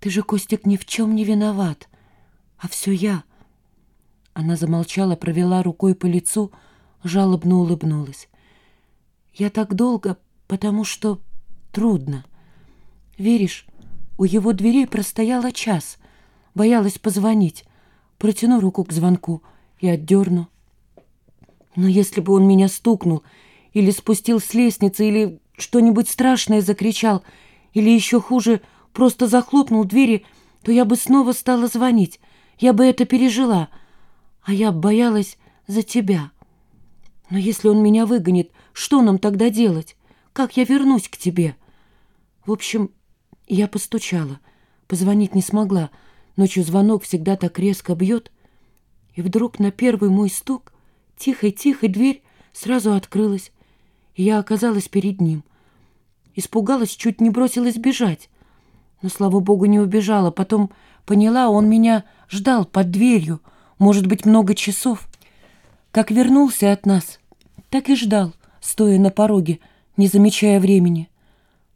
Ты же, Костик, ни в чем не виноват, а все я. Она замолчала, провела рукой по лицу, жалобно улыбнулась. Я так долго, потому что трудно. Веришь, у его дверей простояла час, боялась позвонить. Протяну руку к звонку и отдерну. Но если бы он меня стукнул, или спустил с лестницы, или что-нибудь страшное закричал, или еще хуже, просто захлопнул двери, то я бы снова стала звонить. Я бы это пережила. А я боялась за тебя. Но если он меня выгонит, что нам тогда делать? Как я вернусь к тебе? В общем, я постучала. Позвонить не смогла. Ночью звонок всегда так резко бьет. И вдруг на первый мой стук тихо-тихо дверь сразу открылась, и я оказалась перед ним. Испугалась, чуть не бросилась бежать. Но, слава богу, не убежала. Потом поняла, он меня ждал под дверью, может быть, много часов. Как вернулся от нас, так и ждал, стоя на пороге, не замечая времени.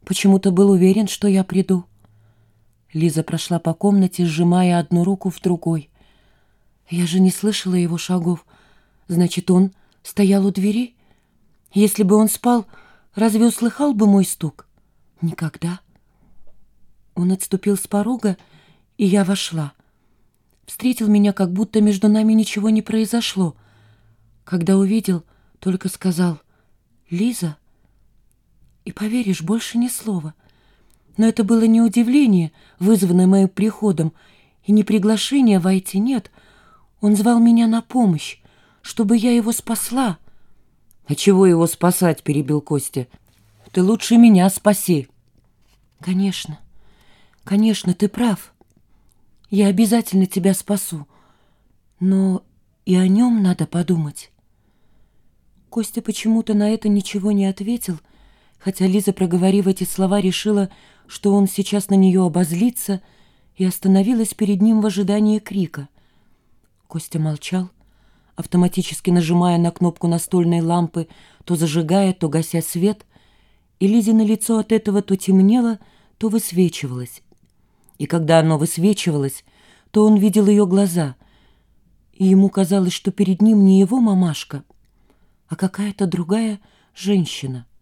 Почему-то был уверен, что я приду. Лиза прошла по комнате, сжимая одну руку в другой. Я же не слышала его шагов. Значит, он стоял у двери? Если бы он спал, разве услыхал бы мой стук? Никогда. Он отступил с порога, и я вошла. Встретил меня, как будто между нами ничего не произошло. Когда увидел, только сказал «Лиза». И поверишь, больше ни слова. Но это было не удивление, вызванное моим приходом, и не приглашение войти, нет. Он звал меня на помощь, чтобы я его спасла. — А чего его спасать? — перебил Костя. — Ты лучше меня спаси. — Конечно. Конечно, ты прав. Я обязательно тебя спасу. Но и о нем надо подумать. Костя почему-то на это ничего не ответил, хотя Лиза, проговорив эти слова, решила, что он сейчас на нее обозлится, и остановилась перед ним в ожидании крика. Костя молчал, автоматически нажимая на кнопку настольной лампы, то зажигая, то гася свет, и Лизе на лицо от этого то темнело, то высвечивалось и когда оно высвечивалось, то он видел ее глаза, и ему казалось, что перед ним не его мамашка, а какая-то другая женщина —